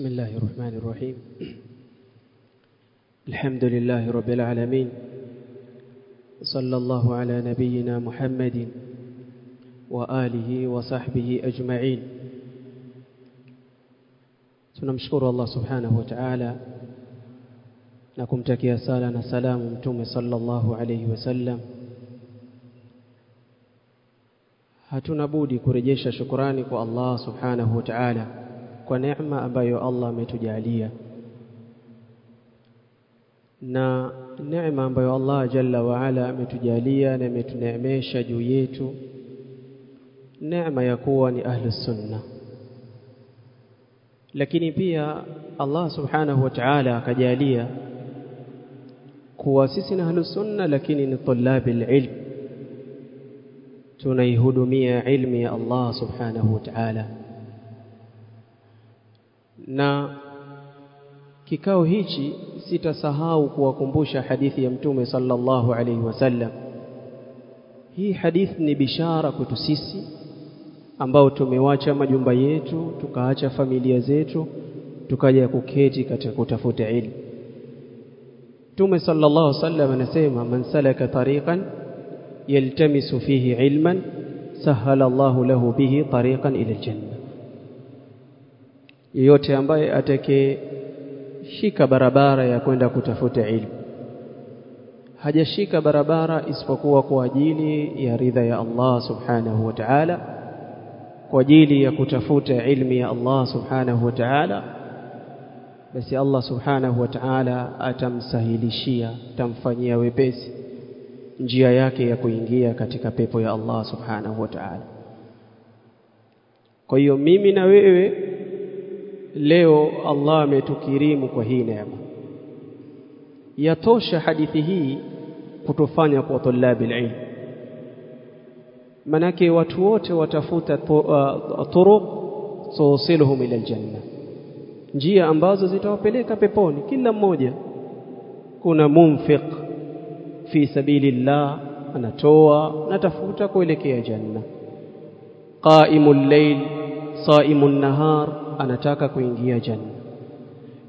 بسم الله الرحمن الرحيم. الحمد لله رب العالمين. صلى الله على نبينا محمد وآله وصحبه أجمعين. تنمشكر الله سبحانه وتعالى نكم تكي أسالنا سلام تم صلى الله عليه وسلم هتنبودي كرجيش شكراني الله سبحانه وتعالى kwa neema ambayo Allah ametujalia na neema ambayo Allah jalla wa ala ametujalia na ametuneemesha juu yetu neema ya kuwa ni ahlus sunna lakini pia Allah subhanahu wa ta'ala akajalia kuwa sisi ni ahlus sunna lakini ni tulabil ilm tunaihudumia ilmu ya Allah subhanahu wa ta'ala na kikao hichi sitasahau kuwakumbusha hadithi ya mtume sallallahu alaihi wasallam. Hii hadithi ni bishara kwetu sisi ambao tumewacha majumba yetu tukaacha familia zetu tukaja kuketi katika kutafuta ilmu. Mtume sallallahu alaihi wasallam anasema man salaka tariqan yaltamisu fihi ilman sahala Allahu lahu bihi tariqan ila aljanna yeyote ambaye atakayeshika barabara ya kwenda kutafuta ilmu. Hajashika barabara isipokuwa kwa ajili ya ridha ya Allah subhanahu wa ta'ala kwa ajili ya kutafuta ilmu ya Allah subhanahu wa ta'ala basi Allah subhanahu wa ta'ala atamsahilishia atamfanyia wepesi njia yake ya kuingia katika pepo ya Allah subhanahu wa ta'ala. Kwa hiyo mimi na wewe leo Allah ametukirimu kwa hii neema. Yatosha hadithi hii kutufanya kwa tulabi ilm manake watu wote watafuta turuq tusiluhum ila aljanna. Njia ambazo zitawapeleka peponi kila mmoja. Kuna munfiq fi sabilillah anatoa natafuta kuelekea janna. Qaimul layl saimun nahar anataka kuingia janna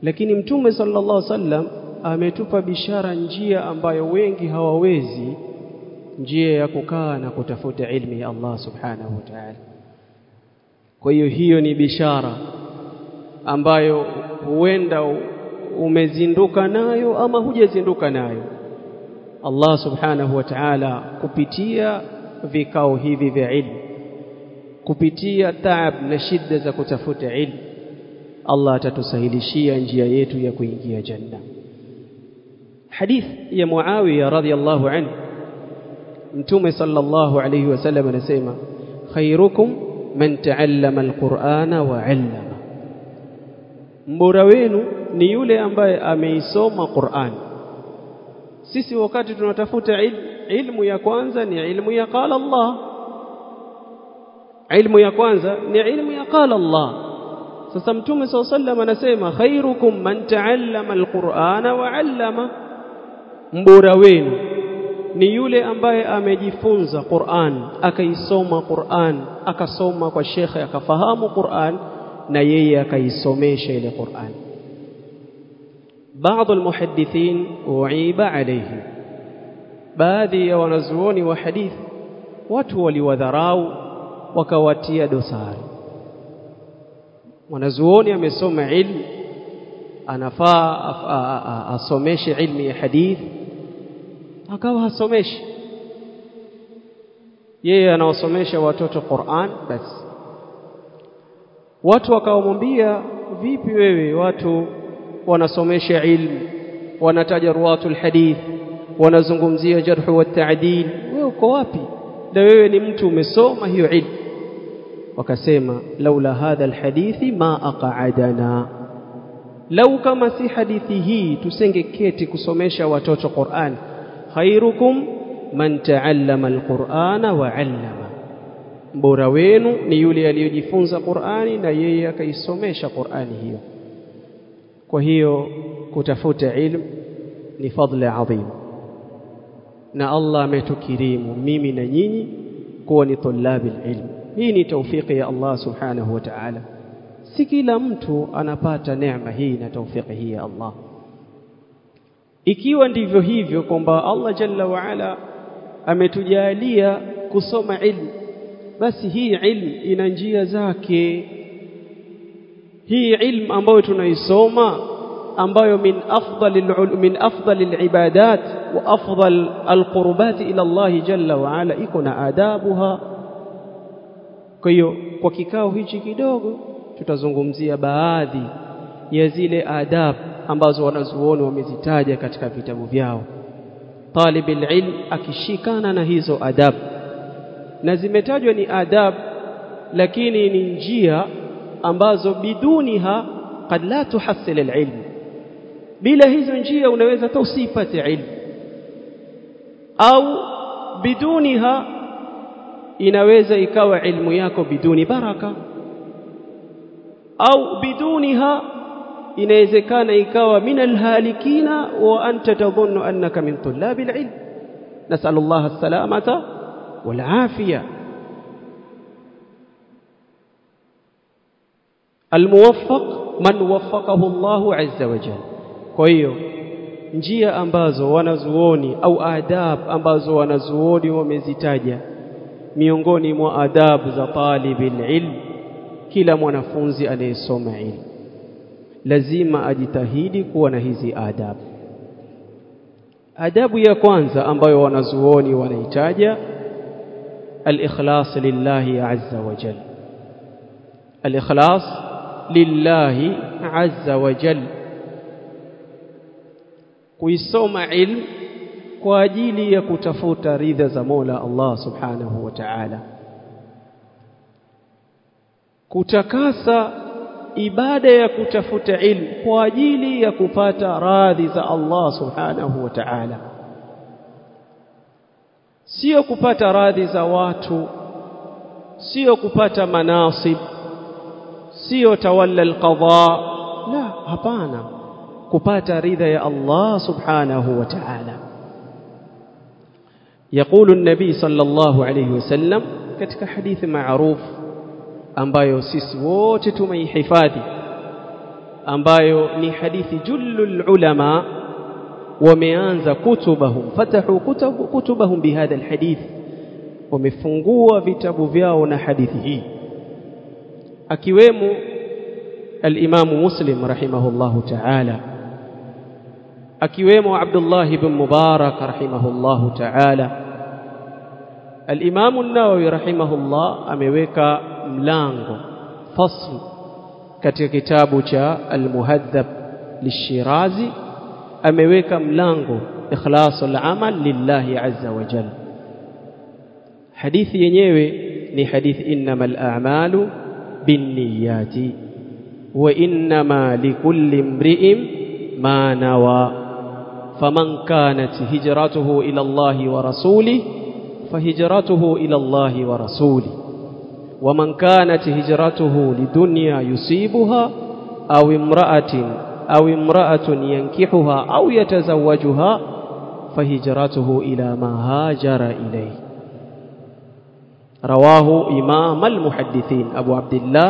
lakini mtume sallallahu alaihi wasallam ametupa bishara njia ambayo wengi hawawezi njia ya kukaa na kutafuta ilmu ya Allah subhanahu wa ta'ala. Kwa hiyo hiyo ni bishara ambayo huenda umezinduka nayo ama hujazinduka nayo. Allah subhanahu wa ta'ala kupitia vikao hivi vya ilmu kupitia taab na shida za kutafuta ilmu Allah atatusahilishia njia yetu ya kuingia janna hadith ya Muawiya radhiyallahu anhu Mtume sallallahu alayhi wasallam anasema khairukum man ta'allama alqur'ana wa 'allama mbora wenu ni yule ambaye ameisoma Qur'an sisi wakati tunatafuta ilmu, ilmu ya kwanza ni ilmu ya qala Allah ilmu ya kwanza ni ilmu ya qala Allah sasa mtume SAW sallam anasema khairukum man ta'allama alqur'ana wa 'allama mbora wenu ni yule ambaye amejifunza Qur'an akaisoma Qur'an akasoma kwa shekhe akafahamu Qur'an na yeye akaisomesha ile Qur'an بعض المحدثين أعيب عليه baadhi ya wanazuoni wa hadith watu waliwadharau wakawatia dosari. Mwanazuoni amesoma ilmu anafaa asomeshe ilmu ya hadithi akawa hasomeshi. Yeye anawasomesha watoto Qur'an basi watu wakawamwambia vipi wewe watu wanasomesha ilmu wanataja ruwatul hadith wanazungumzia jarhu wa ta'dil wewe uko wapi? Na wewe ni mtu umesoma hiyo ilmu wakasema laula hadha alhadithi ma aq'adana. Lau kama si hadithi hii tusengeketi kusomesha watoto Qur'an khairukum man ta'allama alqur'ana wa 'allama. Bora wenu ni yule aliyojifunza Qur'ani na yeye akaisomesha Qur'ani hiyo. Kwa hiyo kutafuta ilmu ni fadla adhim. Na Allah ametukirimu mimi na nyinyi kuwa ni tulabi ilmu hii ni taufiki ya Allah subhanahu wa ta'ala si kila mtu anapata neema hii na taufiki hii ya Allah ikiwa ndivyo hivyo kwamba Allah jalla wa ala ametujalia kusoma ilmu basi hii ilmu ina njia zake hii ilmu ambayo tunaisoma ambayo min afdal min afdal alibadat wa afdal alqurbat ila Allah jalla wa ala iko na adabuha kwa hiyo kwa kikao hichi kidogo tutazungumzia baadhi ya zile adab ambazo wanazuoni wamezitaja katika vitabu vyao. Talibul ilm akishikana na hizo adab. Na zimetajwa ni adab lakini ni njia ambazo biduniha kad la tuhasil alilm bila hizo njia unaweza hata ilmu au biduniha inaweza ikawa ilmu yako biduni baraka au biduniha inawezekana ikawa min alhalikina wa anta tadhunnu annaka min tullabi alilm nasal Allah as-salamata wal afiya الموفق من وفقه الله عز وجل kwa hiyo njia ambazo wanazuoni au adab ambazo wanazuoni wamezitaja miongoni mwa adabu za talibil ilm kila mwanafunzi anayesoma ilmu lazima ajitahidi kuwa na hizi adabu adabu ya kwanza ambayo wanazuoni wanaitaja al-ikhlas lillahi azza wa jalla al-ikhlas lillahi azza wa jalla kuisoma ilmu kwa ajili ya kutafuta ridha za Mola Allah subhanahu wa ta'ala. Kutakasa ibada ya kutafuta ilmu kwa ajili ya kupata radhi za Allah subhanahu wa ta'ala. Sio kupata radhi za watu sio kupata manasib sio tawalla alqadha. La hapana. Kupata ridha ya Allah subhanahu wa ta'ala يقول النبي صلى الله عليه وسلم katika hadithi maarufu ambayo sisi wote tumeihifadhi ambayo ni hadithi jullul ulama wameanza kutubahum fatahu kutubahum bihadha alhadith wamefungua vitabu vyao na hadithi hii akiwemo al-Imam Muslim rahimahullahu ta'ala akiwemo Abdullah ibn Mubarak rahimahullahu ta'ala. al-Imam an-Nawawi rahimahullah ameweka mlango fasl katika kitabu cha al-Muhaddab lishirazi ameweka mlango ikhlasul amal lillahi azza wa jalla hadithi yenyewe ni hadithi innamal a'malu binniyati wa innama likulli imri'in ma nawa hijratuhu ila Allah wa rasulih fahijratuhu ila Allah wa rasulih ومن كانت هجرته لدنيا يصيبها أو امرأة أو امرأة ينكحها أو يتزوجها فهجرته إلى ما هاجر إليه. رواه إمام المحدثين أبو عبد الله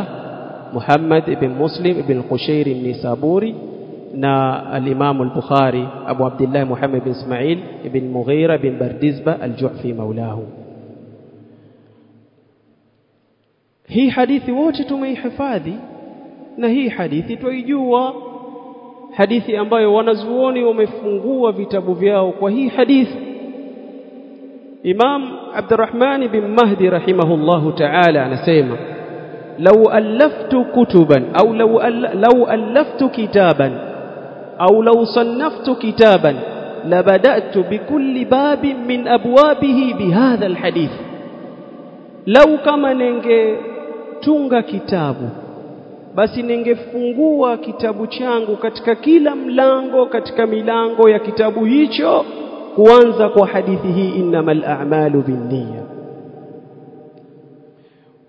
محمد بن مسلم بن قشير النسابوري نا الإمام البخاري أبو عبد الله محمد بن إسماعيل بن مغيرة بن بردزبة الجعفي مولاه. هي حديث وجهت من حفاذي نهي حديث تويجوا حديث أمبايو ونزووني ومفنغوا في تبوفياو وهي حديث إمام عبد الرحمن بن مهدي رحمه الله تعالى أنا سيما. لو ألفت كتبا أو لو, لو ألفت كتابا au law sannaftu kitaban labada'tu bikulli babin min abwabihi bihadha alhadith. Lau kama ningetunga kitabu basi ningefungua kitabu changu katika kila mlango katika milango ya kitabu hicho kuanza kwa hadithi hii innamal a'malu binniya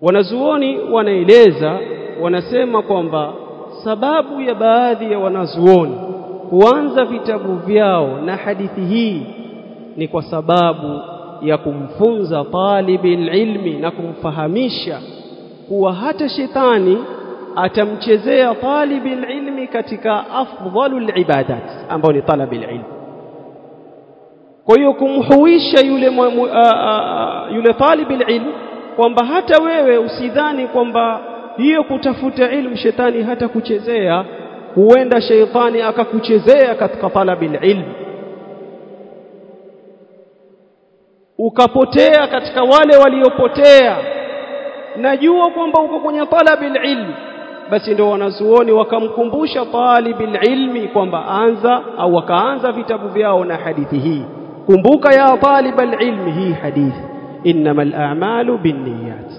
wanazuoni wanaeleza wanasema kwamba sababu ya baadhi ya wanazuoni kuanza vitabu vyao na hadithi hii ni kwa sababu ya kumfunza talibil ilmi na kumfahamisha kuwa hata shetani atamchezea talibil ilmi katika afdhalul ibadat ambao ni talabil ilm. Kwa hiyo kumhuisha yule mwamu, a, a, yule talibil ilm kwamba hata wewe usidhani kwamba hiyo kutafuta ilmu shetani hata kuchezea huenda sheitani akakuchezea katika talabi ilm. Ukapotea katika wale waliopotea. Najua kwamba uko kwenye talabi ilm. Basi ndio wanazuoni wakamkumbusha talibi ilmi kwamba anza au wakaanza vitabu vyao na hadithi hii. Kumbuka ya talibal ilmi hii hadithi. Innamal a'malu binniyat.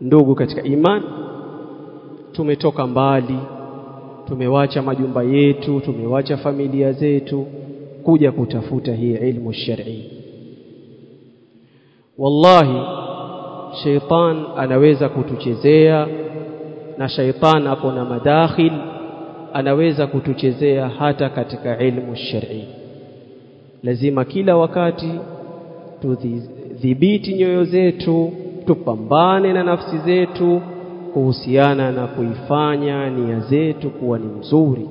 Ndugu katika iman tumetoka mbali tumewacha majumba yetu tumewacha familia zetu kuja kutafuta hii ilmu shar'i. Wallahi shaytan anaweza kutuchezea na shaytan ako na madakhil anaweza kutuchezea hata katika ilmu shar'i. Lazima kila wakati tudhibiti nyoyo zetu tupambane na nafsi zetu kuhusiana na kuifanya nia zetu kuwa ni nzuri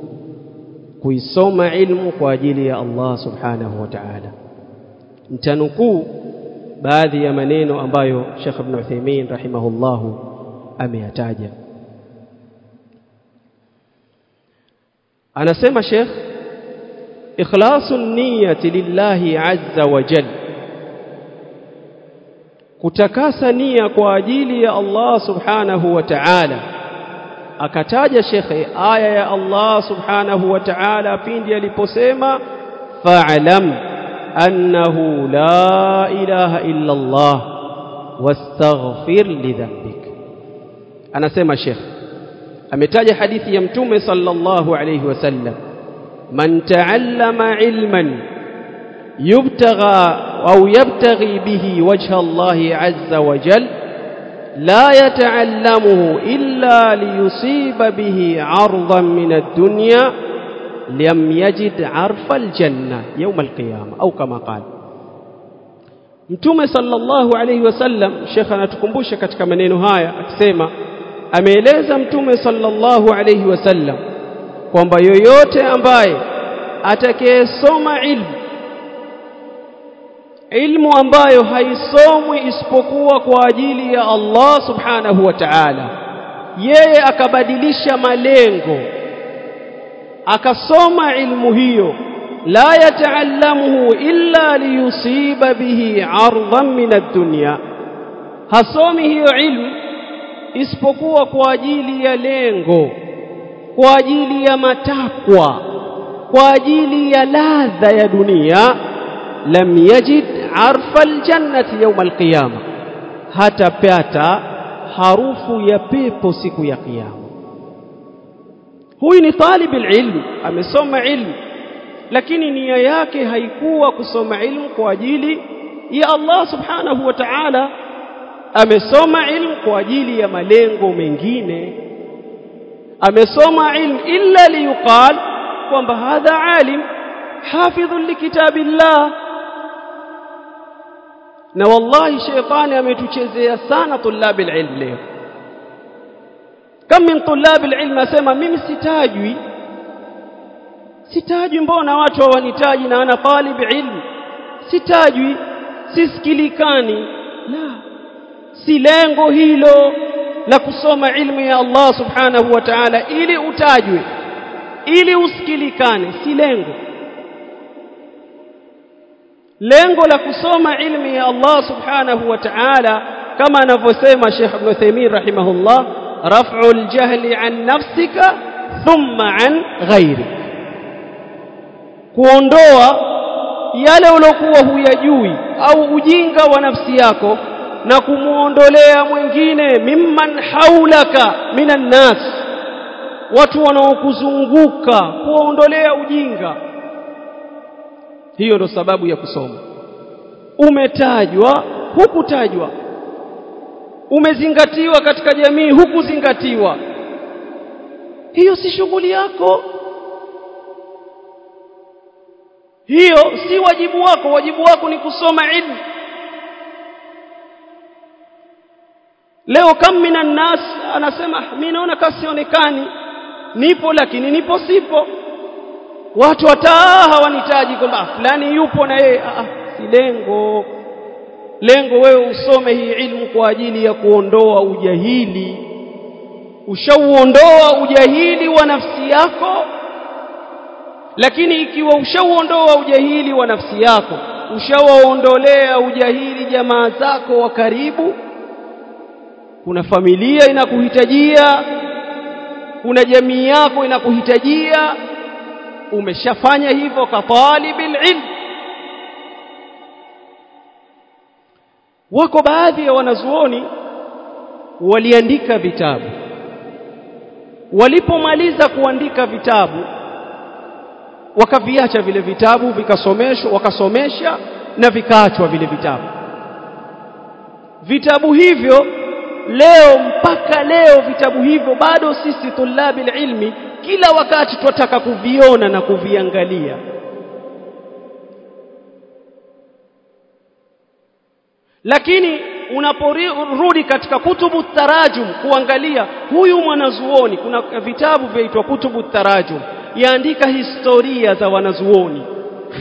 kuisoma ilmu kwa ajili ya Allah subhanahu wa ta'ala. Mtanukuu baadhi ya maneno ambayo Sheikh Ibn Uthaymeen rahimahullahu ameyataja. Anasema Sheikh ikhlasu niyyati lillahi azza wa jalla kutakasa nia kwa ajili ya Allah subhanahu wa ta'ala. Akataja shekhe aya ya Allah subhanahu wa ta'ala pindi aliposema fa'lam annahu la ilaha illa Allah wastaghfir lidhanbik anasema shekhe ametaja hadithi ya mtume sallallahu alayhi wasallam man ta'allama ilman yubtagha أو يبتغي به وجه الله عز وجل لا يتعلمه إلا ليصيب به عرضا من الدنيا لم يجد عرف الجنة يوم القيامة أو كما قال Mtume sallallahu alayhi wasallam Sheikh anatukumbusha katika maneno haya akisema ameeleza Mtume sallallahu alayhi wasallam kwamba yoyote ambaye atakayesoma ilmu ilmu ambayo haisomwi isipokuwa kwa ajili ya Allah subhanahu wa ta'ala. Yeye akabadilisha malengo akasoma ilmu hiyo. La yataallamuhu illa liyusiba bihi ardhan min ad-dunya. Hasomi hiyo ilmu isipokuwa kwa ajili ya lengo kwa ajili ya matakwa kwa ajili ya ladha ya dunia lam yajid arfa aljannati yawm alqiyama hatapata harufu ya pepo siku ya kiyama huyu ni talib ilmu amesoma ilmu. Lakini nia yake haikuwa kusoma ilmu kwa ajili ya Allah subhanahu wa ta'ala. Amesoma ilmu kwa ajili ya malengo mengine. Amesoma ilmu illa liyuqal kwamba hadha alim hafidhun likitabillah na wallahi sheitani ametuchezea sana tulabi ilm leo. Kam min tulabi ilm asema mimi sitajwi sitajwi mbona watu hawanitaji na ana talib ilm. Sitajwi sisikilikani la. Si lengo hilo la kusoma ilmu ya Allah subhanahu wa ta'ala ili utajwe ili usikilikane si lengo lengo la kusoma ilmu ya Allah subhanahu wa ta'ala kama anavyosema Sheikh Ibn Uthaymeen rahimahullah raf'u al-jahli an nafsika thumma an ghairi kuondoa yale uliokuwa huyajui au ujinga wa nafsi yako na kumuondolea mwingine mimman haulaka minan nas. Watu wanaokuzunguka kuondolea ujinga hiyo ndo sababu ya kusoma. Umetajwa hukutajwa. Umezingatiwa katika jamii hukuzingatiwa. Hiyo si shughuli yako. Hiyo si wajibu wako. Wajibu wako ni kusoma ilmu. Leo kam minan nas anasema mimi naona kasionekani. Nipo lakini nipo sipo watu wataa hawanitaji kwamba fulani yupo na yeye. Ah si lengo. Lengo wewe usome hii ilmu kwa ajili ya kuondoa ujahili. Ushauondoa ujahili wa nafsi yako. Lakini ikiwa ushauondoa ujahili wa nafsi yako ushawaondolea ujahili jamaa zako wa karibu. Kuna familia inakuhitajia kuna jamii yako inakuhitajia umeshafanya hivyo ka talibil ilm. Wako baadhi ya wanazuoni waliandika vitabu. Walipomaliza kuandika vitabu wakaviacha vile vitabu vikasomeshwa wakasomesha na vikaachwa vile vitabu. Vitabu hivyo leo mpaka leo vitabu hivyo bado sisi tulabil ilmi kila wakati twataka kuviona na kuviangalia. Lakini unaporudi katika kutubu tarajum kuangalia huyu mwanazuoni kuna vitabu vyaitwa kutubu tarajum. Yaandika historia za wanazuoni.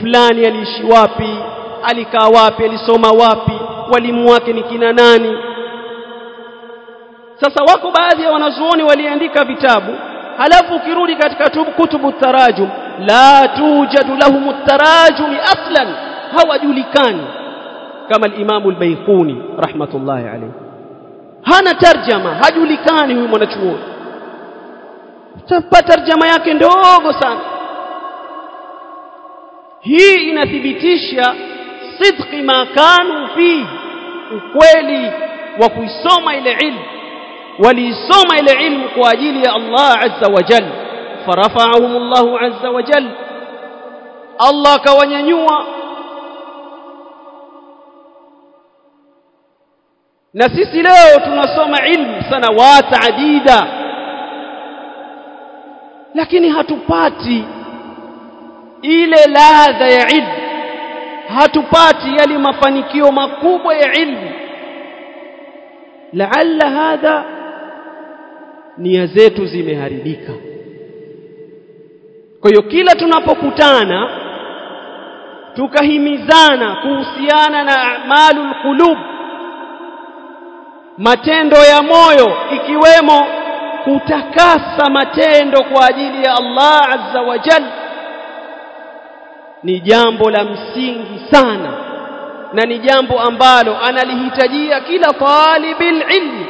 Fulani aliishi wapi? Alikaa wapi? Alisoma wapi? Walimu wake ni kina nani? Sasa wako baadhi ya wanazuoni waliandika vitabu halafu ukirudi katika kutubu tarajum la tujadu lahum tarajum aslan hawajulikani kama al-Imam al-Baiquni rahmatullahi alayhi hana tarjama hajulikani huyu mwanachuoni tapata tarjama yake ndogo sana hii inathibitisha sidqi ma kanu fi ukweli wa kuisoma ile ilmu waliisoma ile ilmu kwa ajili ya Allah azza wa jalla farafa'ahum Allah azza wa jalla Allah akawanyanyua na sisi leo tunasoma ilmu sanawat adida. Lakini hatupati ile ladha ya ilmu. Hatupati yale mafanikio makubwa ya ilmu. Laalla hadha nia zetu zimeharibika. Kwa hiyo kila tunapokutana tukahimizana kuhusiana na a'malul qulub matendo ya moyo ikiwemo kutakasa matendo kwa ajili ya Allah azza wa jalla ni jambo la msingi sana na ni jambo ambalo analihitajia kila talibil ilmi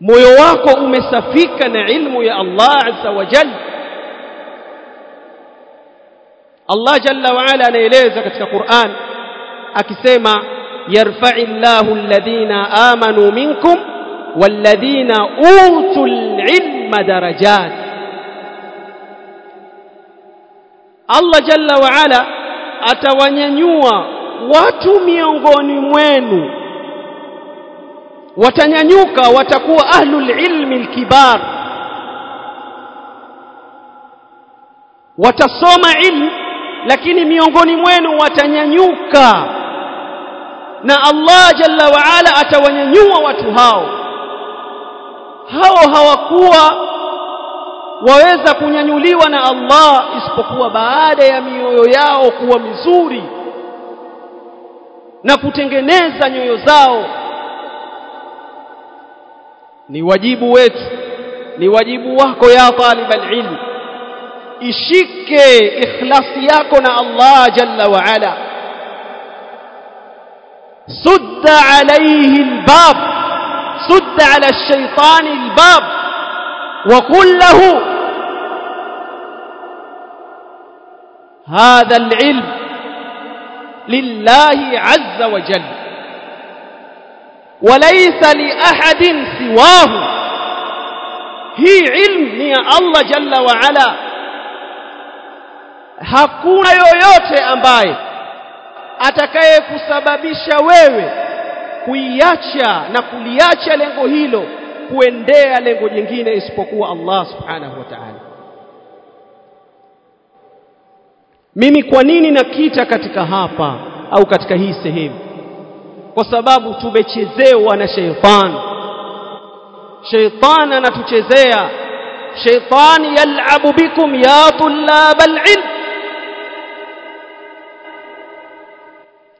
moyo wako umesafika na ilmu ya Allah azza wa jalla Allah jalla wa ala anaeleza katika Qur'an akisema yarfa'i Allahu alladhina amanu minkum walladhina utul ilma darajat Allah jalla wa ala atawanyanyua watu miongoni mwenu watanyanyuka watakuwa ahlul ilmi alkibar. Watasoma ilmu lakini miongoni mwenu watanyanyuka. Na Allah jalla wa ala atawanyanyua watu hao. Hao hawakuwa waweza kunyanyuliwa na Allah isipokuwa baada ya mioyo yao kuwa mizuri na kutengeneza nyoyo zao ni wajibu wetu ni wajibu wako ya talibal ilm ishike ikhlasi yako na Allah jalla wa ala sudda alayhi albab sudda ala ash-shaytan albab wa qul lahu هذا العلم لله عز وجل walaysa li ahadin siwahu. Hii ilmu ni ya Allah jalla wa ala. Hakuna yoyote ambaye atakayekusababisha wewe kuiacha na kuliacha lengo hilo kuendea lengo jingine isipokuwa Allah subhanahu wa ta'ala. Mimi kwa nini nakita katika hapa au katika hii sehemu? Kwa sababu tumechezewa na sheitani sheitani anatuchezea. Sheitani yal'abu bikum ya tulab alilm.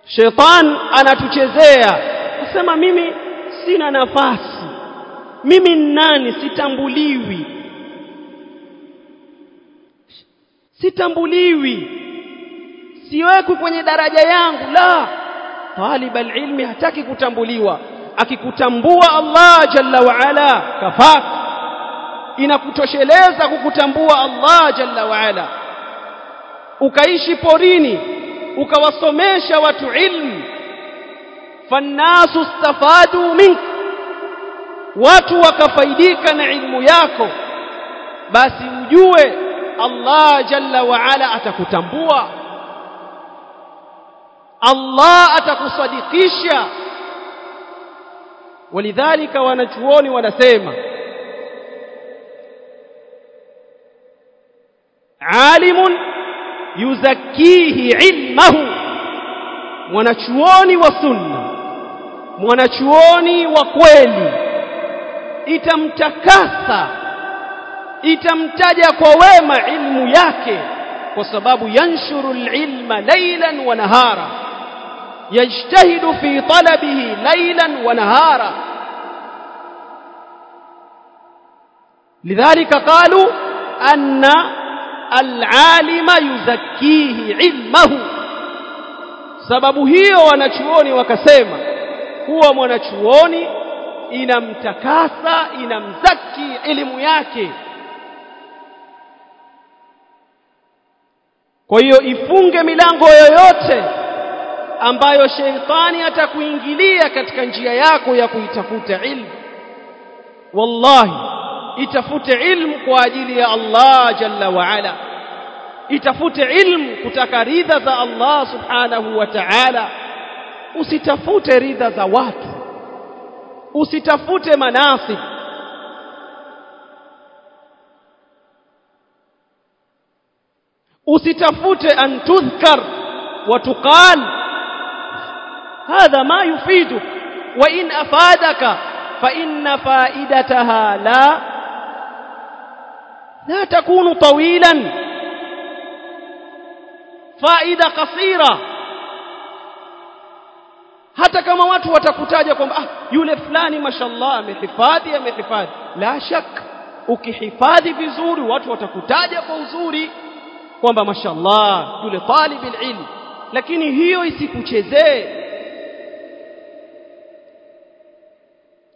Sheitani anatuchezea. Nasema mimi sina nafasi. Mimi nani? Sitambuliwi. Sitambuliwi. Siwekwi kwenye daraja yangu la talib alilmi hataki kutambuliwa. Akikutambua Allah jalla wa ala kafak. Inakutosheleza kukutambua Allah jalla wa ala. Ukaishi porini ukawasomesha watu ilmu. Fannasu stafadu mink. Watu wakafaidika na ilmu yako. Basi ujue Allah jalla wa ala atakutambua Allah atakusadikisha. Walidhalika wanachuoni wanasema alimun yuzakihi ilmahu. Mwanachuoni wa sunna mwanachuoni wa kweli itamtakasa itamtaja kwa wema ilmu yake kwa sababu yanshuru ilma laylan wa nahara yajtahidu fi talabihi laylan wa nahara. Lidhalika qalu anna al'alima yuzakkihi ilmahu. Sababu hiyo wanachuoni wakasema kuwa mwanachuoni inamtakasa inamzaki elimu yake. Kwa hiyo ifunge milango yoyote ambayo sheitani atakuingilia katika njia yako ya kuitafuta ilmu. Wallahi itafute ilmu kwa ajili ya Allah jalla wa ala. Itafute ilmu kutaka ridha za Allah subhanahu wa ta'ala. Usitafute ridha za watu. Usitafute manasib usitafute an tudhkar wa tuqal hadha ma yufidu wa in afadaka fa inna faidataha la la takunu tawilan faida kasira hata kama watu watakutaja kwamba ah yule fulani mashallah amehifadhi amehifadhi. La shak ukihifadhi vizuri watu watakutaja kwa uzuri kwamba mashallah yule talib ilm. Lakini hiyo isikuchezee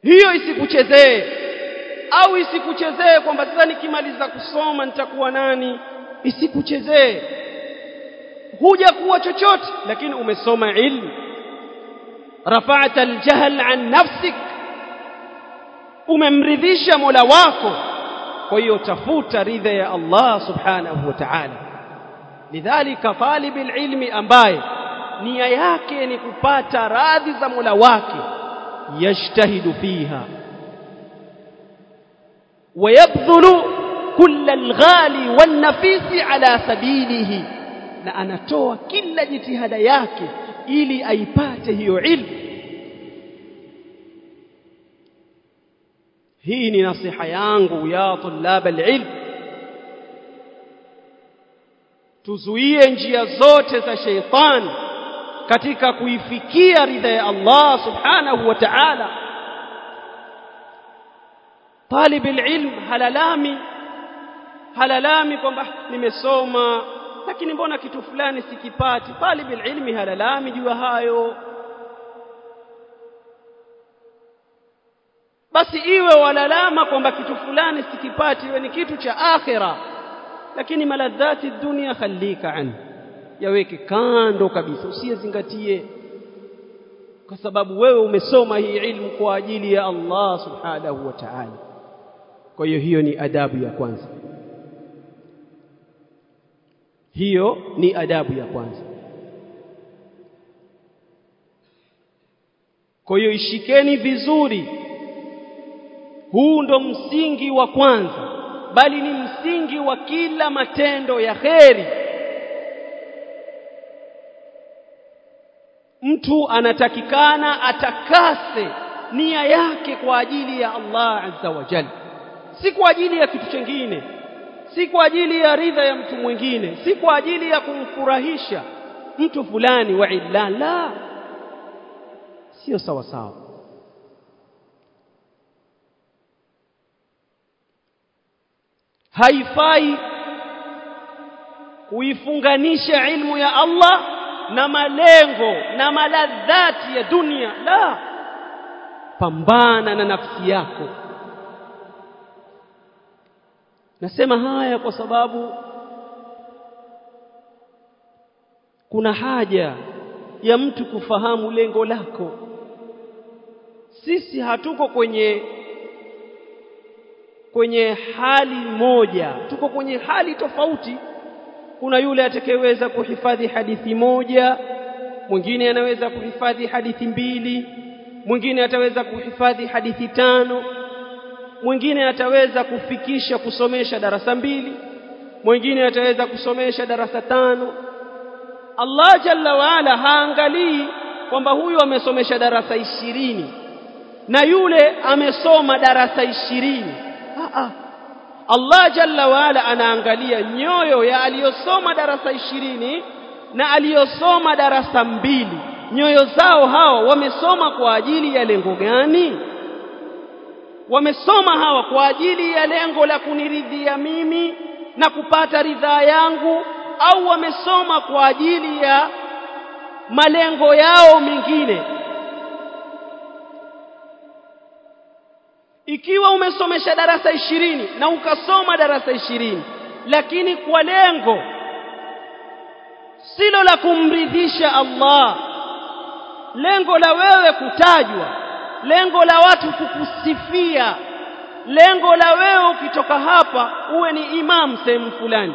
hiyo isikuchezee. Au isikuchezee kwamba sasa nikimaliza kusoma nitakuwa nani? Isikuchezee. Huja kuwa chochote lakini umesoma ilmu. Rafa'ta aljahl an nafsik. Umemridhisha Mola wako. Kwa hiyo tafuta ridha ya Allah subhanahu wa ta'ala. Lidhalika talib alilmi ambaye nia yake ni kupata radhi za Mola wake yajtahidu fiha ويبذل كل الغالي والنفيس على سبيله na anatoa kila jitihada yake ili aipate hiyo ilmu hii ni nasiha yangu ya tulab alilm tuzuie njia zote za sheitani katika kuifikia ridha ya Allah subhanahu wa ta'ala talib alilm halalami halalami kwamba nimesoma lakini mbona kitu fulani sikipati talib ilmi halalami jua hayo basi iwe walalama kwamba kitu fulani sikipati iwe ni kitu cha akhira lakini maladhati dunia khalika an yaweke kando kabisa usiyezingatie kwa sababu wewe umesoma hii ilmu kwa ajili ya Allah subhanahu wa ta'ala. Kwa hiyo hiyo ni adabu ya kwanza. Hiyo ni adabu ya kwanza. Kwa hiyo ishikeni vizuri. Huu ndo msingi wa kwanza bali ni msingi wa kila matendo ya kheri mtu anatakikana atakase nia yake kwa ajili ya Allah azza wa jalla. Si kwa ajili ya kitu kingine si kwa ajili ya ridha ya mtu mwingine. Si kwa ajili ya kumfurahisha mtu fulani wa illa la. Sio sawa sawa. Haifai kuifunganisha ilmu ya Allah na malengo na maladhati ya dunia. La pambana na nafsi yako. Nasema haya kwa sababu kuna haja ya mtu kufahamu lengo lako. Sisi hatuko kwenye kwenye hali moja tuko kwenye hali tofauti kuna yule atakayeweza kuhifadhi hadithi moja mwingine anaweza kuhifadhi hadithi mbili mwingine ataweza kuhifadhi hadithi tano mwingine ataweza kufikisha kusomesha darasa mbili mwingine ataweza kusomesha darasa tano. Allah jalla waala haangalii kwamba huyu amesomesha darasa ishirini na yule amesoma darasa ishirini Allah jalla waala anaangalia nyoyo ya aliyosoma darasa ishirini na aliyosoma darasa mbili. Nyoyo zao hawa wamesoma kwa ajili ya lengo gani? Wamesoma hawa kwa ajili ya lengo la kuniridhia mimi na kupata ridhaa yangu au wamesoma kwa ajili ya malengo yao mengine ikiwa umesomesha darasa ishirini na ukasoma darasa ishirini lakini kwa lengo silo la kumridhisha Allah lengo la wewe kutajwa lengo la watu kukusifia lengo la wewe ukitoka hapa uwe ni imam sehemu fulani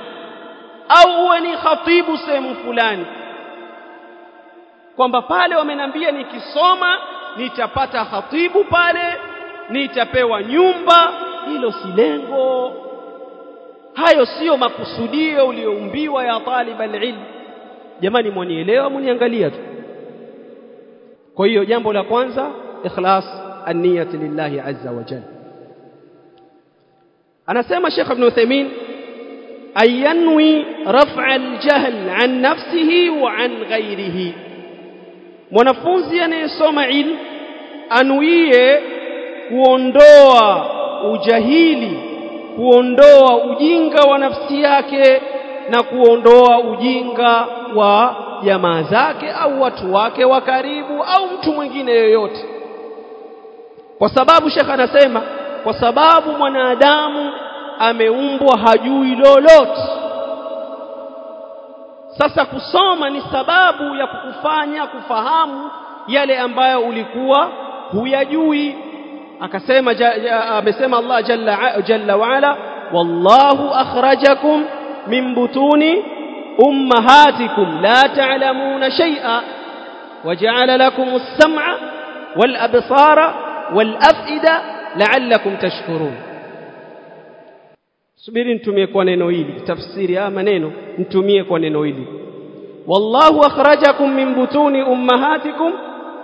au uwe ni khatibu sehemu fulani kwamba pale wamenambia nikisoma nitapata khatibu pale nitapewa nyumba hilo si lengo. Hayo sio makusudio ulioumbiwa ya talib alilm. Jamani mwanielewa mniangalia tu. Kwa hiyo jambo la kwanza ikhlas an-niyyah lillahi azza wa jalla. Anasema Sheikh Ibn Uthaymeen ayanwi raf'a al-jahl an nafsihi wa an ghayrihi. Mwanafunzi anayesoma ilmu anuie kuondoa ujahili kuondoa ujinga wa nafsi yake na kuondoa ujinga wa jamaa zake au watu wake wa karibu au mtu mwingine yoyote. Kwa sababu shekha anasema kwa sababu mwanadamu ameumbwa hajui lolote. Sasa kusoma ni sababu ya kukufanya kufahamu yale ambayo ulikuwa huyajui akasema amesema Allah jalla jalla waala wallahu akhrajakum min butuni ummahatikum la ta'lamuna shay'a waja'ala lakum as-sam'a wal absara wal af'ida la'allakum tashkurun subiri nitumie kwa neno hili tafsiri ya maneno nitumie kwa neno hili wallahu akhrajakum min butuni ummahatikum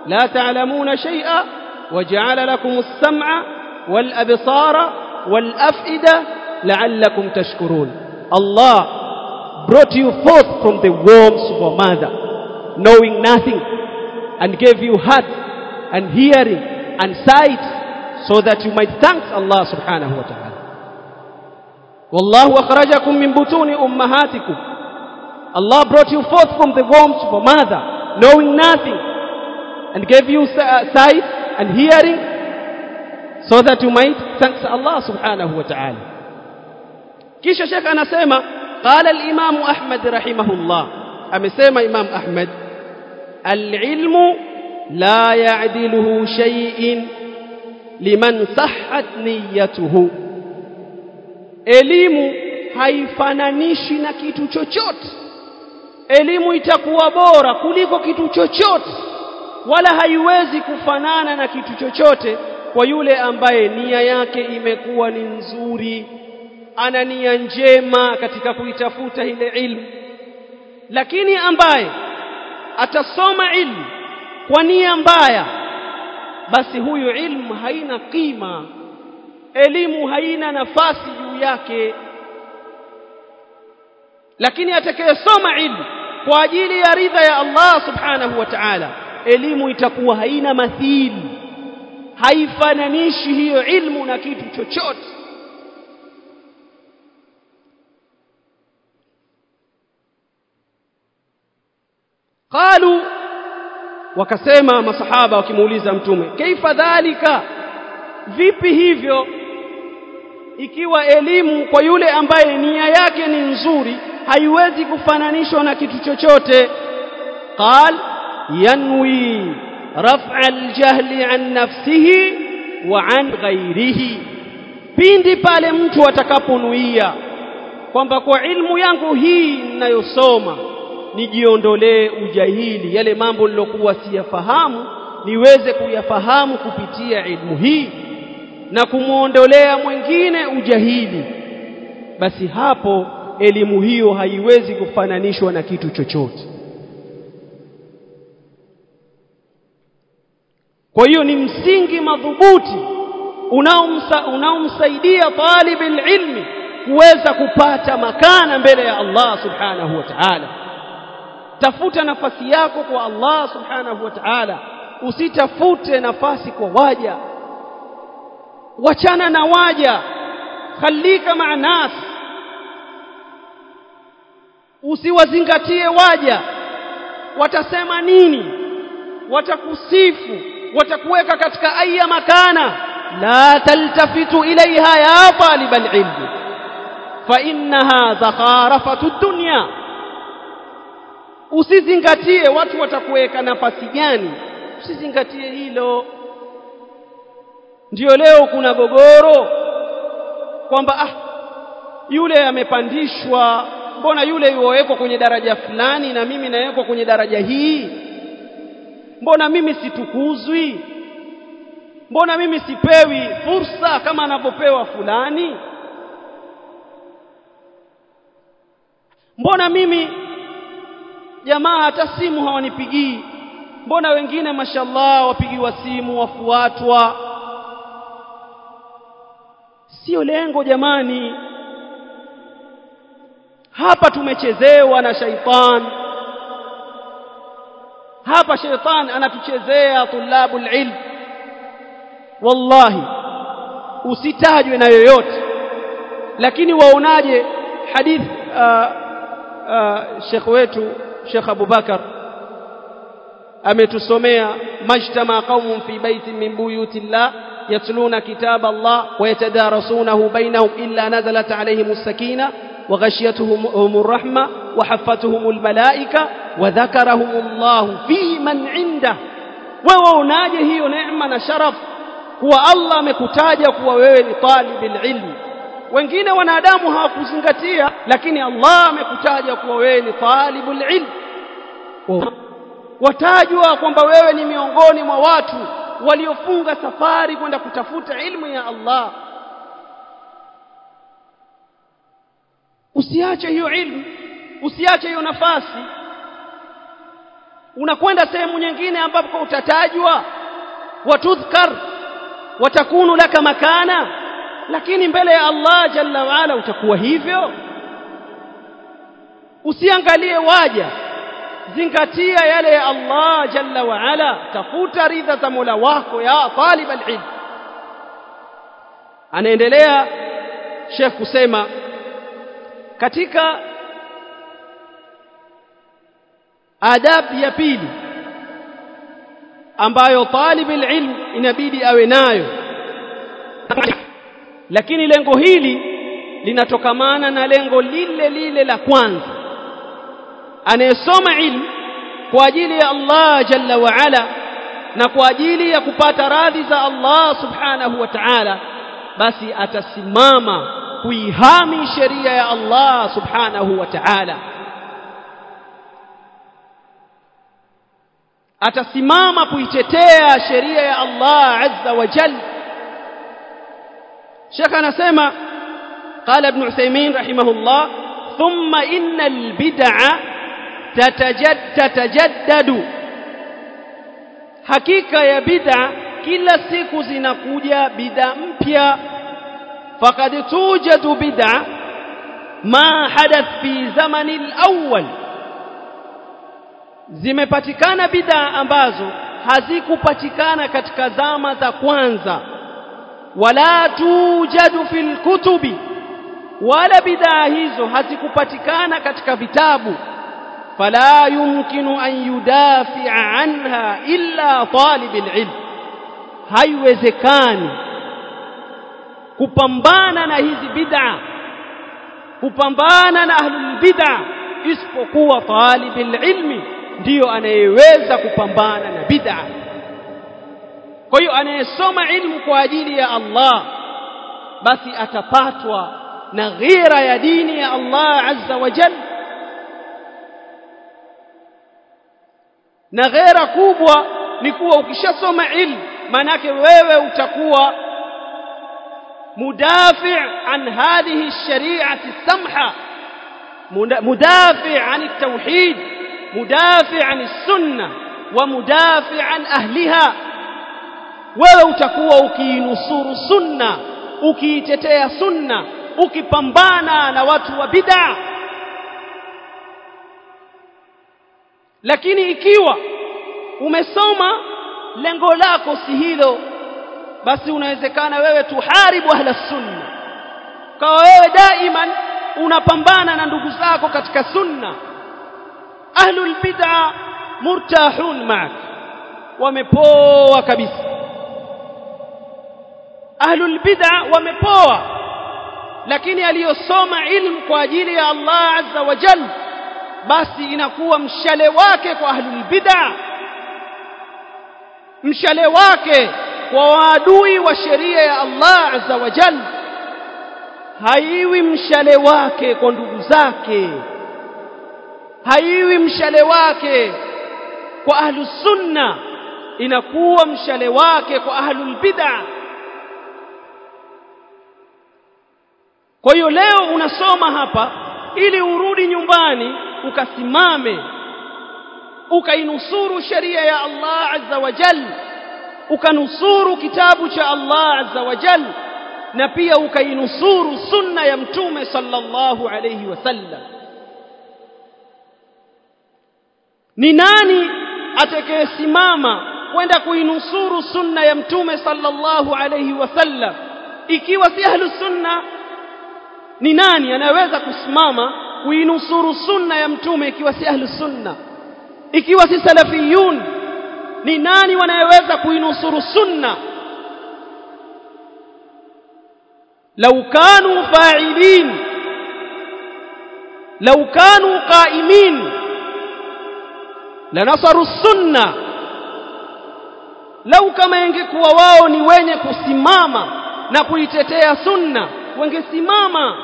la ta'lamuna shay'a وجعل لكم السمع والأبصار والأفئدة لعلكم تشكرون Allah brought you forth from the wombs of a mother knowing nothing and gave you heart and hearing and sight so that you might thank Allah subhanahu wa ta'ala والله أخرجكم من بطون أمهاتكم Allah brought you forth from the wombs of a mother knowing nothing and gave you sight and hearing so that you might thank Allah subhanahu wa ta'ala kisha shekha anasema qala al-imam Ahmad rahimahullah amesema imam Ahmad al-ilmu la ya'diluhu shay'in liman sahhat niyyatuhu elimu haifananishi na kitu chochote elimu itakuwa bora kuliko kitu chochote wala haiwezi kufanana na kitu chochote kwa yule ambaye nia yake imekuwa ni nzuri ana nia njema katika kuitafuta ile ilmu. Lakini ambaye atasoma ilmu kwa nia mbaya basi huyu ilmu haina kima elimu haina nafasi juu yake. Lakini atakayesoma ilmu kwa ajili ya ridha ya Allah subhanahu wa ta'ala elimu itakuwa haina mathili. Haifananishi hiyo ilmu na kitu chochote. Qalu wakasema masahaba wakimuuliza mtume kaifa dhalika? Vipi hivyo? Ikiwa elimu kwa yule ambaye nia yake ni nzuri haiwezi kufananishwa na kitu chochote. Qal yanwi raf'a الجهل an nafsihi wa an ghairihi pindi pale mtu atakaponuia kwamba kwa ilmu yangu hii ninayosoma nijiondolee ujahili. Yale mambo nilokuwa siyafahamu niweze kuyafahamu kupitia ilmu hii na kumuondolea mwingine ujahili. Basi hapo elimu hiyo haiwezi kufananishwa na kitu chochote kwa hiyo ni msingi madhubuti unaomsa, unaomsaidia talib ilmi kuweza kupata makana mbele ya Allah subhanahu wa ta'ala. Tafuta nafasi yako kwa Allah subhanahu wa ta'ala. Usitafute nafasi kwa waja. Wachana na waja. Khalika ma'nas usiwazingatie waja. Watasema nini? Watakusifu watakuweka katika aya makana la taltafitu ilaiha ya talib alilm fa innaha zakharafatu dunya usizingatie watu watakuweka nafasi gani usizingatie hilo ndiyo leo kuna gogoro kwamba ah yule amepandishwa mbona yule yuwekwa kwenye daraja fulani na mimi nawekwa kwenye daraja hii mbona mimi situkuzwi mbona mimi sipewi fursa kama anavyopewa fulani? Mbona mimi jamaa hata simu hawanipigii? Mbona wengine mashallah wapigiwa simu wafuatwa? Sio lengo jamani. Hapa tumechezewa na shaitan hapa shaitan anatuchezea tulabul ilm wallahi usitajwe na yoyote lakini waonaje hadith uh, uh, Sheikh wetu Sheikh Abubakar ametusomea majtama qaumun fi baitin min buyutillah yatluna kitab Allah wa yatadarasunahu bainahum illa nazalat alayhim as-sakinah وغشيتهم الرحمة وحفتهم الملائكة وذكرهم الله في من عنده. ووناجه نعمة شرف. هو الله مكتاجك وويل طالب العلم. وانجين ونادامها فزنكتية لكن الله مكتاجك وويل طالب العلم. وتاجوا قم بويل ميونغوني مواتو وليفونغ سفاري كنت كتفوت علم يا الله. Usiache hiyo ilmu. Usiache hiyo nafasi. Unakwenda sehemu nyingine ambapo utatajwa. Watudhkar. Watakunu laka makana. Lakini mbele ya Allah jalla waala utakuwa hivyo. Usiangalie waja. Zingatia yale ya Allah jalla waala tafuta ridha za Mola wako ya talib alilm. Anaendelea Sheikh kusema katika adabu ya pili ambayo talib ilm inabidi awe nayo. Lakini lengo hili linatokamana na lengo lile lile la kwanza. Anayesoma ilmu kwa ajili ya Allah jalla wa ala na kwa ajili ya kupata radhi za Allah subhanahu wa ta'ala basi atasimama kuihami sheria ya Allah subhanahu wa ta'ala atasimama kuitetea sheria ya Allah azza wa jalla Sheikh anasema قال ابن عثيمين رحمه الله ثم إن البدع تتجد تتجدد hakika ya bid'a kila siku zinakuja bid'a mpya faqad tujadu bid'a ma hadath fi zamani al-awwal zimepatikana bid'a ambazo hazikupatikana katika zama za kwanza. Wala tujadu fil kutubi wala bid'a hizo hazikupatikana katika vitabu. Fala yumkinu an yudafi'a anha illa talib alilm haiwezekani kupambana na hizi bid'a kupambana na ahlul bid'a isipokuwa talib alilmi ndiyo anayeweza kupambana na bid'a kwa hiyo anayesoma ilmu kwa ajili ya Allah basi atapatwa na ghira ya dini ya Allah azza wa jalla na ghera kubwa ni kuwa ukishasoma ilmu manake wewe utakuwa mudafi' an hadhihi shari'ati samha mudafi' an at-tauhid mudafi' an as-sunnah wa mudafi' an ahliha wewe utakuwa ukiinusuru sunna ukiitetea sunna ukipambana na watu wa bid'a lakini ikiwa umesoma lengo lako si hilo basi unawezekana wewe tuharibu ahla sunna. Kwa wewe daiman unapambana na ndugu zako katika sunna. Ahlul bid'a murtahun ma'ak. Wamepoa kabisa. Ahlul bid'a wamepoa. Lakini aliyosoma ilmu kwa ajili ya Allah azza wa jalla basi inakuwa mshale wake kwa ahlul bid'a. Mshale wake kwa waadui wa sheria ya Allah azza wa jalla haiwi mshale wake kwa ndugu zake haiwi mshale wake kwa ahlusunna inakuwa mshale wake kwa ahlul bid'ah kwa hiyo leo unasoma hapa ili urudi nyumbani ukasimame ukainusuru sheria ya Allah azza wa jalla ukanusuru kitabu cha Allah azza wa jalla na pia ukainusuru sunna ya mtume sallallahu alayhi wasallam ni nani atakayesimama kwenda kuinusuru sunna ya mtume sallallahu alayhi wasallam ikiwa si ahlus sunna ni nani anayeweza kusimama kuinusuru sunna ya mtume ikiwa si ahlus sunna ikiwa si salafiyun ni nani wanayeweza kuinusuru sunna? Lau kanu fa'ilin. Lau kanu qa'imin. Lanasaru sunna. Lau kama ingekuwa wao ni wenye kusimama na kuitetea sunna wangesimama.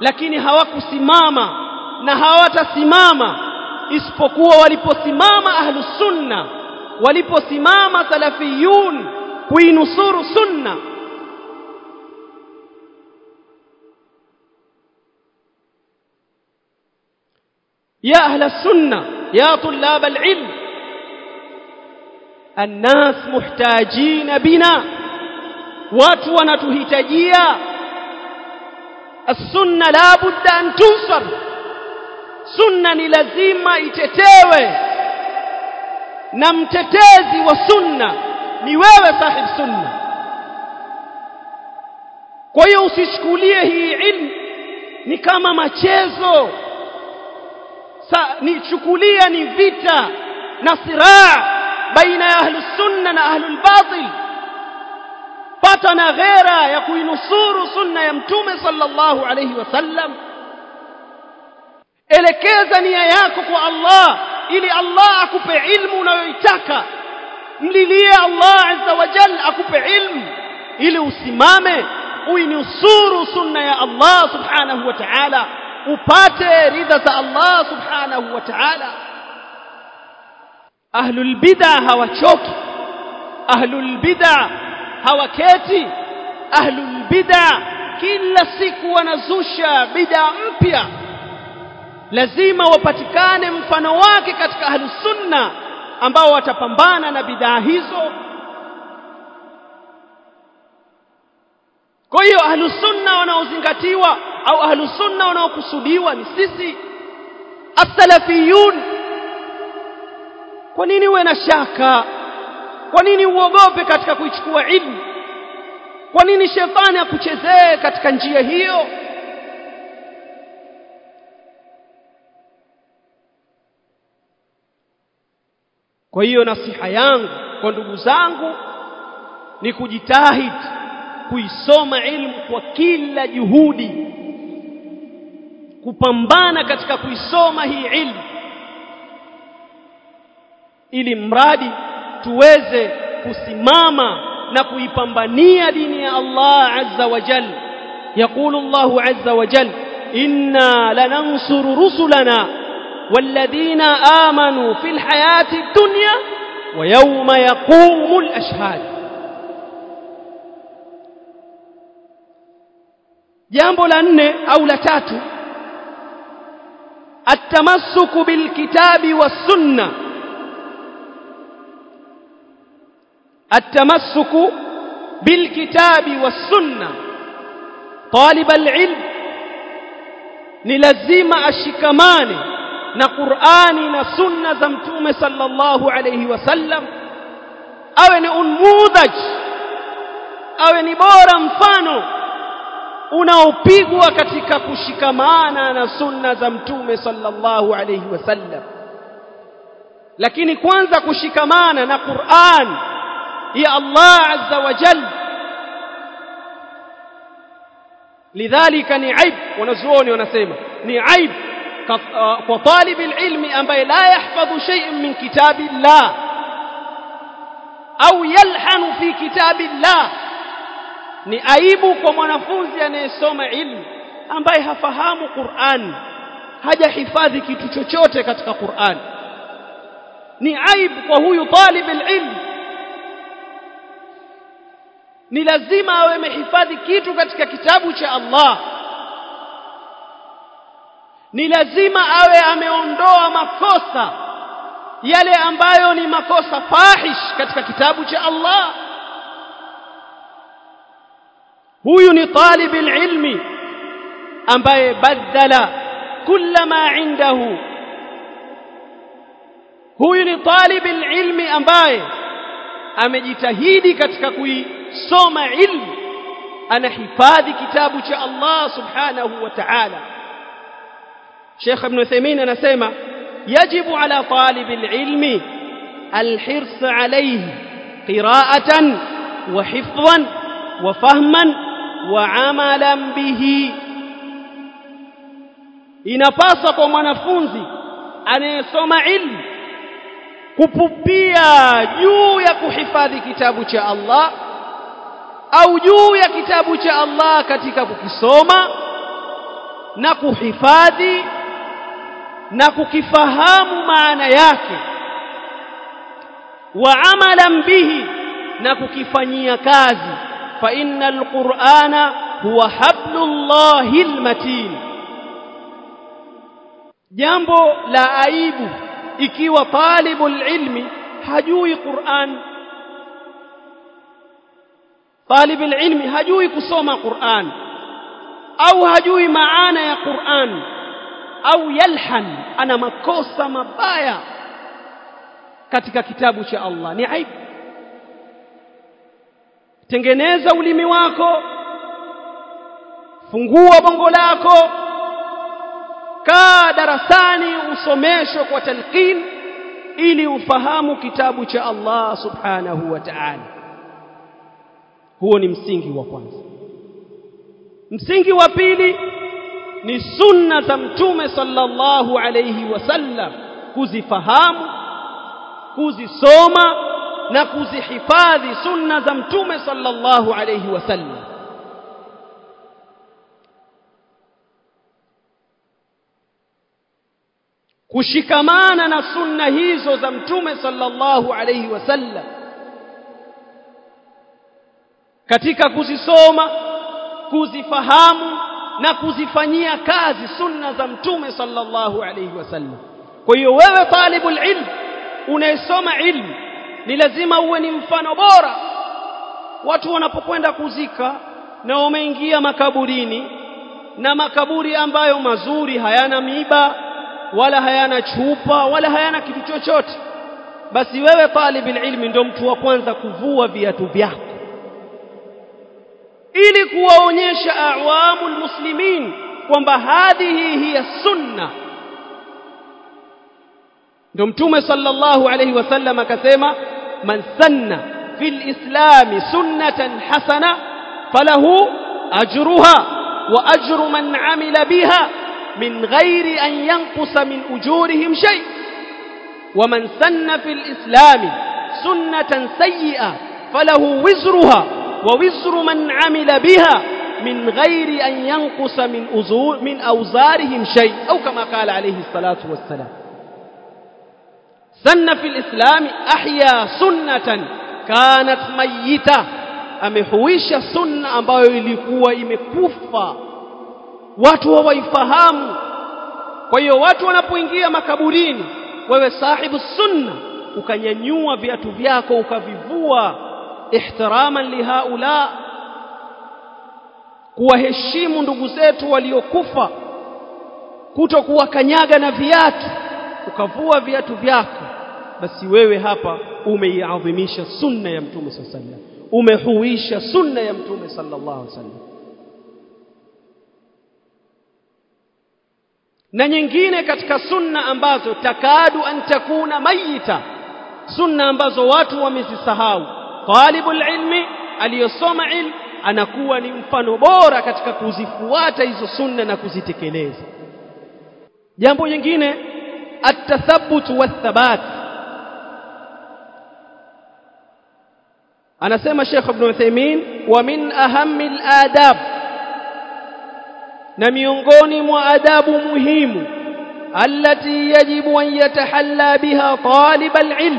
Lakini hawakusimama na hawatasimama isipokuwa waliposimama ahlusunna waliposimama salafiyun kuinusuru sunna يا أهل السنة يا طلاب العلم الناس محتاجين بنا watu wanatuhitajia السنة لا بد أن تنصر sunna ni lazima itetewe na mtetezi wa sunna ni wewe sahib sunna. Kwa hiyo usichukulie hii ilmu ni kama machezo. Sa, nichukulia ni vita na siraa baina ya ahlus sunna na ahlul batil pata na ghera ya kuinusuru sunna ya mtume sallallahu alayhi wasallam elekeza nia yako kwa Allah ili Allah akupe ilmu unayoitaka. Mlilie Allah azza wa jalla akupe ilmu ili usimame. Uinusuru sunna ya Allah subhanahu wa ta'ala. Upate ridha za Allah subhanahu wa ta'ala. Ahlul bid'a hawachoki. Ahlul bid'a hawaketi. Ahlul bid'a kila siku wanazusha bid'a mpya lazima wapatikane mfano wake katika ahlu sunna ambao watapambana na bidhaa hizo. Kwa hiyo ahlu sunna wanaozingatiwa au ahlu sunna wanaokusudiwa ni sisi as-salafiyun. Kwa nini uwe na shaka? Kwa nini uogope katika kuichukua ilmu? Kwa nini shetani akuchezee katika njia hiyo kwa hiyo nasiha yangu kwa ndugu zangu ni kujitahidi kuisoma ilmu kwa kila juhudi kupambana katika kuisoma hii ilmu ili mradi tuweze kusimama na kuipambania dini ya Allah azza wa jalla يقول الله عز وجل إنا لننصر رسلنا والذين آمنوا في الحياة الدنيا ويوم يقوم الأشهاد. jambo au la tatu التمسك بالكتاب والسنة. التمسك بالكتاب والسنة. طالب العلم. ni lazima na Qur'ani na sunna za mtume sallallahu alayhi wasallam awe ni unmudhaj awe ni bora mfano unaopigwa katika kushikamana na sunna za mtume sallallahu alayhi wasallam lakini kwanza kushikamana na Qur'an ya Allah azza wa jalla lidhalika ni aib wanazuoni wanasema ni aib kwa talib ilmi ambaye la yahfadhu shay'an min kitabillah au yalhanu fi kitabillah ni aibu kwa mwanafunzi anayesoma ilmu ambaye hafahamu Qur'an hajahifadhi kitu chochote katika Qur'an. Ni aibu kwa huyu talib ilm ni lazima awe amehifadhi kitu katika kitabu cha Allah ni lazima awe ameondoa makosa yale ambayo ni makosa fahish katika kitabu cha Allah. Huyu ni talib ilmi ambaye badala kila ma indahu. Huyu ni talib ilmi ambaye amejitahidi katika kuisoma ilmu anahifadhi kitabu cha Allah subhanahu wa ta'ala Sheikh Ibn Uthaymeen anasema yajibu ala talib alilmi alhirs alayhi qira'atan wa hifdhan wa fahman wa amalan bihi inapaswa kwa mwanafunzi anayesoma ilmu kupupia juu ya kuhifadhi kitabu cha Allah au juu ya kitabu cha Allah katika kukisoma na kuhifadhi na kukifahamu maana yake wa amalan bihi na kukifanyia kazi fa innal qur'ana huwa hablullahi almatin jambo la aibu ikiwa talibul ilmi hajui Qur'an talibul ilmi hajui kusoma Qur'an au hajui maana ya Qur'an au yalhan ana makosa mabaya katika kitabu cha Allah. Ni aibu. Tengeneza ulimi wako fungua bongo lako kaa darasani usomeshwe kwa talqin ili ufahamu kitabu cha Allah subhanahu wa ta'ala. Huo ni msingi wa kwanza. Msingi wa pili ni sunna za mtume sallallahu alayhi wasallam kuzifahamu kuzisoma na kuzihifadhi sunna za mtume sallallahu alayhi wasallam kushikamana na sunna hizo za mtume sallallahu alayhi wasallam katika kuzisoma kuzifahamu na kuzifanyia kazi sunna za mtume sallallahu alayhi wasallam kwa hiyo wewe talibul ilm unayesoma ilmu ni lazima uwe ni mfano bora. Watu wanapokwenda kuzika na wameingia makaburini na makaburi ambayo mazuri hayana miba wala hayana chupa wala hayana kitu chochote basi wewe talibul ilmi ndio mtu wa kwanza kuvua viatu vyako ili kuwaonyesha awamul muslimin kwamba hadhihi hiya sunna ndio mtume sallallahu alayhi wasallam akasema man sanna fil islami sunnatan hasana falahu ajruha wa ajru man amila biha min ghairi an yanqusa min ujurihim shay ومن سن في الإسلام سنة سيئة فله wa wizru man amila biha min ghairi an yanqusa min uzur min awzarihim shay au kama qala alayhi salatu wassalam. Sanna fil islam ahya sunnatan kanat mayita amehuisha sunna ambayo ilikuwa imekufa. Watu hawaifahamu kwa hiyo watu wanapoingia makaburini wewe sahibu sunna ukanyanyua viatu vyako ukavivua ihtiraman lihaula kuwaheshimu ndugu zetu waliokufa kuto kuwakanyaga na viatu ukavua viatu vyako basi wewe hapa umeiadhimisha sunna ya mtume sallallahu alaihi wasallam. Umehuisha sunna ya mtume sallallahu alaihi wasallam. Na nyingine katika sunna ambazo takadu an takuna mayita sunna ambazo watu wamezisahau talibul ilmi aliyosoma ilmu anakuwa ni mfano bora katika kuzifuata hizo sunna na kuzitekeleza jambo jingine at-tathabbut wath-thabat anasema Sheikh Ibn Uthaymeen wa min ahammi al-adab na miongoni mwa adabu muhimu allati yajibu an yatahalla biha talib al-ilm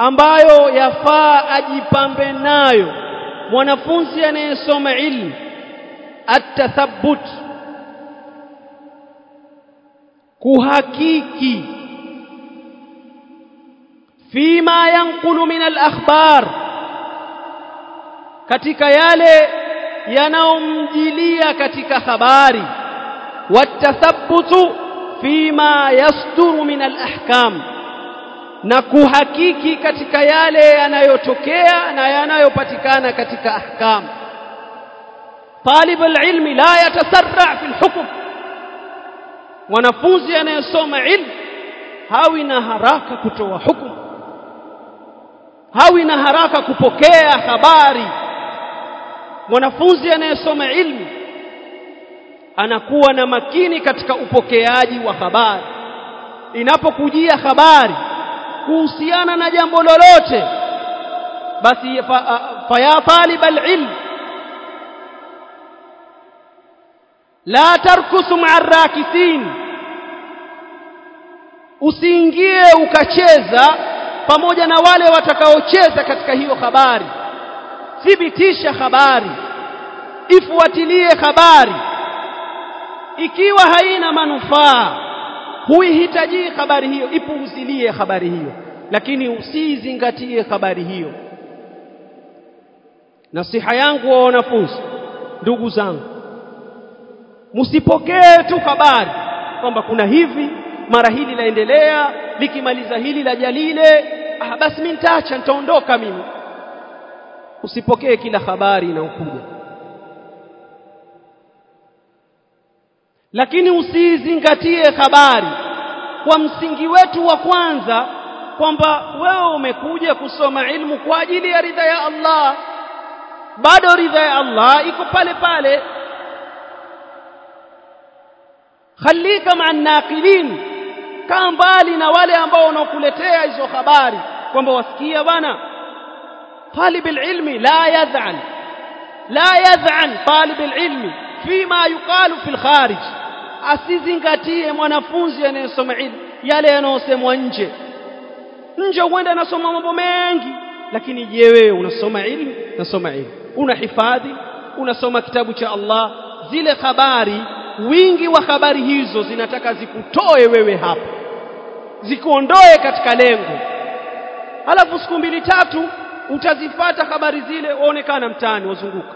ambayo yafaa ajipambe nayo mwanafunzi anayesoma ilmu at-tathabbut kuhakiki fima yanqulu min al-akhbar katika yale yanayomjilia katika habari watathabbutu fima yasduru min al-ahkam na kuhakiki katika yale yanayotokea na yanayopatikana katika ahkam. Talib al-ilmi la yatasarra fi alhukm mwanafunzi anayesoma ilmu hawi na haraka kutoa hukumu. Hawi na haraka kupokea habari. Mwanafunzi anayesoma ilmu anakuwa na makini katika upokeaji wa habari. Inapokujia habari kuhusiana na jambo lolote basi fa, ya talib alilm la tarkusu ma'a rakisin usiingie ukacheza pamoja na wale watakaocheza katika hiyo habari. Thibitisha habari ifuatilie habari. Ikiwa haina manufaa huihitaji habari hiyo ipuuzilie habari hiyo lakini usizingatie habari hiyo. Nasiha yangu wa wanafunzi ndugu zangu msipokee tu habari kwamba kuna hivi mara hili laendelea likimaliza hili la jalile. Ah basi mimi nitaacha nitaondoka mimi. Usipokee kila habari inayokuja lakini usizingatie habari kwa msingi wetu wa kwanza kwamba wewe umekuja kusoma ilmu kwa ajili ya ridha ya Allah bado ridha ya Allah iko pale pale khalika ma'a naqilin kaa mbali na wale ambao wanaokuletea hizo habari kwamba wasikia bwana طالب العلم لا يذعن لا يذعن طالب العلم فيما يقال في الخارج asizingatie mwanafunzi anayesoma ilmu yale yanayosemwa nje. Nje huenda anasoma mambo mengi lakini je wewe unasoma ilmu? Nasoma ilmu. Unahifadhi unasoma kitabu cha Allah? Zile habari wingi wa habari hizo zinataka zikutoe wewe hapa. Zikuondoe katika lengo. Alafu siku mbili tatu utazifata habari zile waonekana mtaani wazunguka.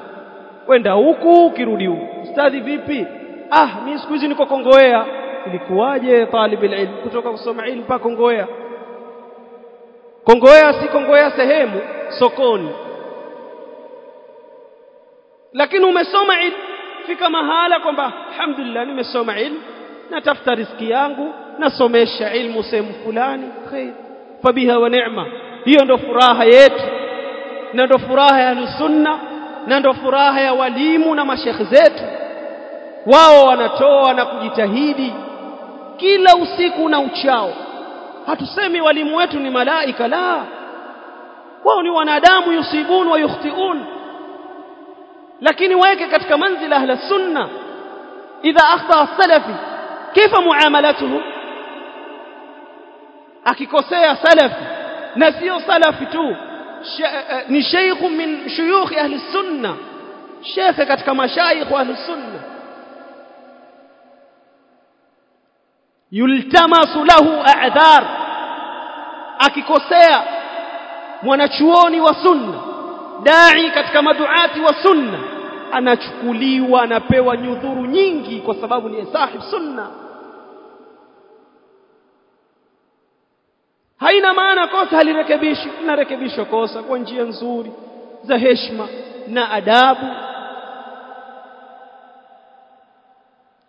Wenda huku ukirudi huku. Ustadhi vipi ah mimi siku hizi niko Kongoea. Ilikuwaje talib ilm kutoka kusoma ilmu mpaka Kongoea. Kongoea si Kongoea sehemu sokoni. Lakini umesoma ilmu fika mahala kwamba alhamdulillah nimesoma ilmu natafuta riziki yangu nasomesha ilmu sehemu fulani. Khair. Fabiha wa ni'ma. Hiyo ndo furaha yetu. Na ndo furaha ya sunna na ndo furaha ya walimu na mashekhi zetu wao wanatoa na kujitahidi kila usiku na uchao. Hatusemi walimu wetu ni malaika la. Wao ni wanadamu yusibun wa yukhtiun. Lakini waweke katika manzila ahla sunna. Idha akhta salafi kifa muamalatuhu? Akikosea salafi na sio salafi tu eh, eh, ni sheikh min shuyukh ahli sunna. Shekhe katika mashaikh ahli sunna. Yultamasu lahu a'dhar akikosea mwanachuoni wa sunna dai katika maduati wa sunna anachukuliwa anapewa nyudhuru nyingi kwa sababu ni sahib sunna. Haina maana kosa halirekebishi linarekebishwa kosa kwa njia nzuri za heshima na adabu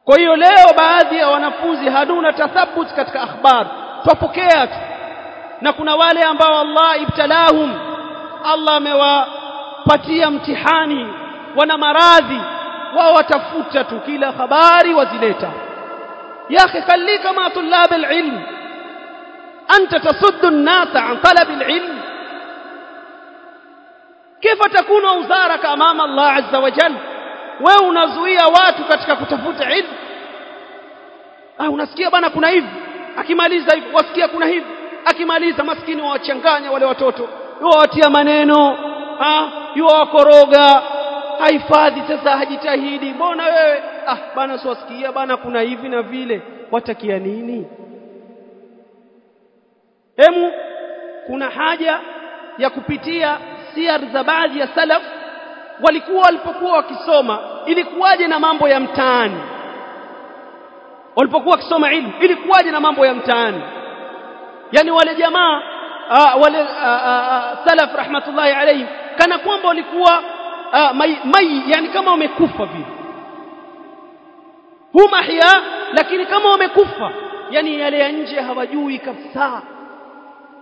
kwa hiyo leo baadhi ya wanafunzi haduna tathabut katika akhbar twapokea tu na kuna wale ambao Allah ibtalahum Allah amewapatia mtihani wana maradhi wao watafuta tu kila habari wazileta ya akhi khallika ma tulab alilm anta tasuddu an-nas an talab alilm كيف تكون أوزارك أمام الله عز وجل wewe unazuia watu katika kutafuta ilmu ah unasikia bana kuna hivi. Akimaliza hivi wasikia kuna hivi. Akimaliza maskini wawachanganya wale watoto. Wawatia maneno. Ah yuwakoroga hahifadhi sasa hajitahidi. Mbona wewe? Ah bana siwasikia bana kuna hivi na vile. Watakia nini? Hemu kuna haja ya kupitia siar za baadhi ya salaf walikuwa walipokuwa wakisoma ilikuwaje na mambo ya mtaani? Walipokuwa wakisoma ilmu ilikuwaje na mambo ya mtaani? Yani wale jamaa aa, wale aa, aa, salaf rahmatullahi alayhi kana kwamba walikuwa mai, mai yani kama wamekufa vile. Hum ahya lakini kama wamekufa yani yale ya nje hawajui kabisa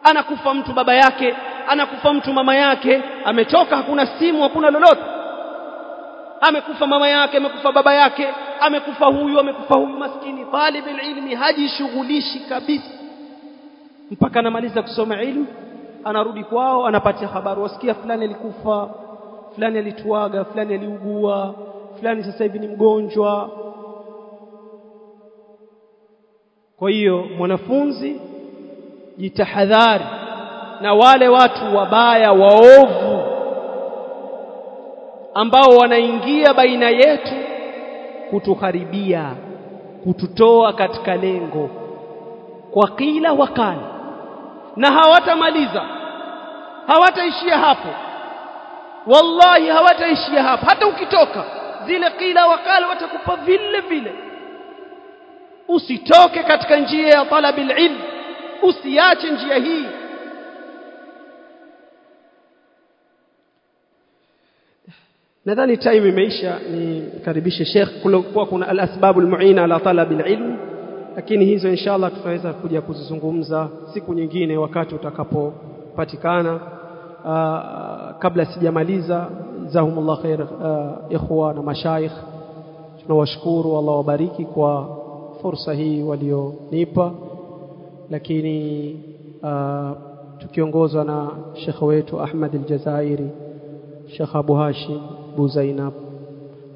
anakufa mtu baba yake anakufa mtu mama yake ametoka hakuna simu hakuna lolote. Amekufa mama yake amekufa baba yake amekufa huyu amekufa huyu maskini. Talibul ilmi hajishughulishi kabisa. Mpaka anamaliza kusoma ilmu anarudi kwao anapatia habari. Wasikia fulani alikufa fulani alituaga fulani aliugua fulani sasa hivi ni mgonjwa. Kwa hiyo mwanafunzi jitahadhari na wale watu wabaya waovu ambao wanaingia baina yetu kutuharibia kututoa katika lengo kwa kila wakati na hawatamaliza hawataishia hapo. Wallahi hawataishia hapo. Hata ukitoka zile kila wakala watakupa vile vile. Usitoke katika njia ya talabil ilm usiache njia hii. Nadhani time imeisha nikaribishe Sheikh. Kulikuwa kuna al-asbab al-mu'ina ala talab al-ilm lakini hizo inshallah tutaweza kuja kuzizungumza siku nyingine wakati utakapopatikana. Kabla sijamaliza jazahumullah khair ikhwa na mashayikh tunawashukuru Allah wabariki kwa fursa hii walionipa lakini uh, tukiongozwa na shekhe wetu Ahmad al-Jazairi Sheikh Abu Hashim Abu Zainab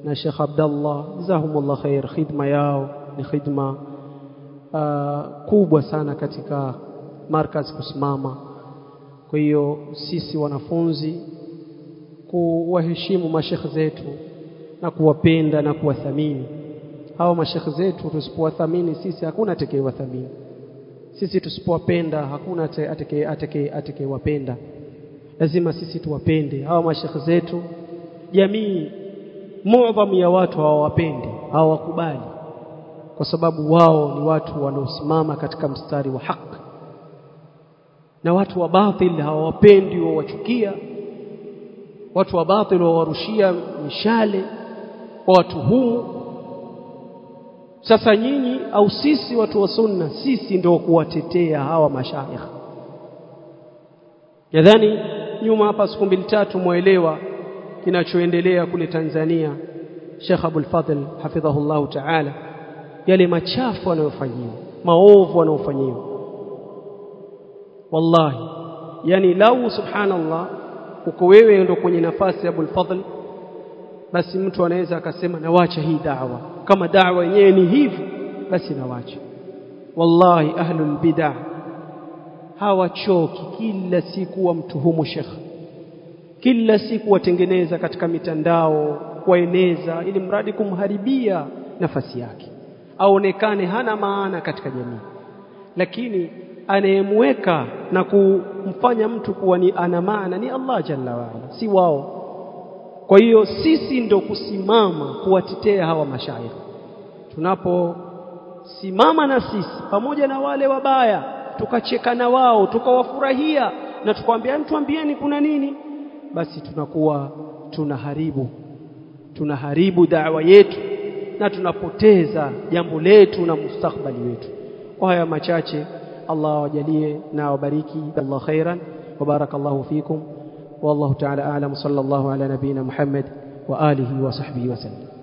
na Sheikh Abdullah jazahumullah khair khidma yao ni khidma uh, kubwa sana katika markaz kusimama. Kwa hiyo sisi wanafunzi kuwaheshimu mashekhe zetu na kuwapenda na kuwathamini. Hao mashekhe zetu tusipowathamini sisi hakuna atakayewathamini sisi tusipowapenda hakuna atake atake atakayewapenda lazima sisi tuwapende. Hawa mashekhe zetu jamii muadhamu ya watu hawawapendi hawakubali. Kwa sababu wao ni watu wanaosimama katika mstari wa haki na watu wa batil hawawapendi wawachukia. Watu wa batil wawarushia mishale wawatuhumu sasa nyinyi au sisi watu wa sunna sisi ndio kuwatetea hawa mashaikh. Nadhani nyuma hapa siku mbili tatu mwaelewa kinachoendelea kule Tanzania Sheikh Abdul Fadhil hafidhahullah ta'ala yale machafu anayofanyiwa maovu anayofanyiwa. Wallahi yani lau subhanallah uko wewe ndio kwenye nafasi ya Abdul Fadhil basi mtu anaweza akasema nawacha hii da'wa kama da'wa yenyewe ni hivi basi nawache wallahi ahlul bid'ah hawachoki kila siku wa wamtuhumu shekh kila siku watengeneza katika mitandao kueneza ili mradi kumharibia nafasi yake. Aonekane hana maana katika jamii. Lakini anayemweka na kumfanya mtu kuwa ni ana maana ni Allah jalla waala si wao kwa hiyo sisi ndo kusimama kuwatetea hawa mashaikh tunaposimama na sisi pamoja na wale wabaya tukacheka na wao tukawafurahia na tukawaambia mtuambieni kuna nini? Basi tunakuwa tunaharibu tunaharibu da'wa yetu na tunapoteza jambo letu na mustakbali wetu. Kwa haya machache Allah awajalie na awabariki. Allah khairan wa barakallahu fikum والله تعالى أعلم. صلى الله على نبينا محمد وآله وصحبه وسلم.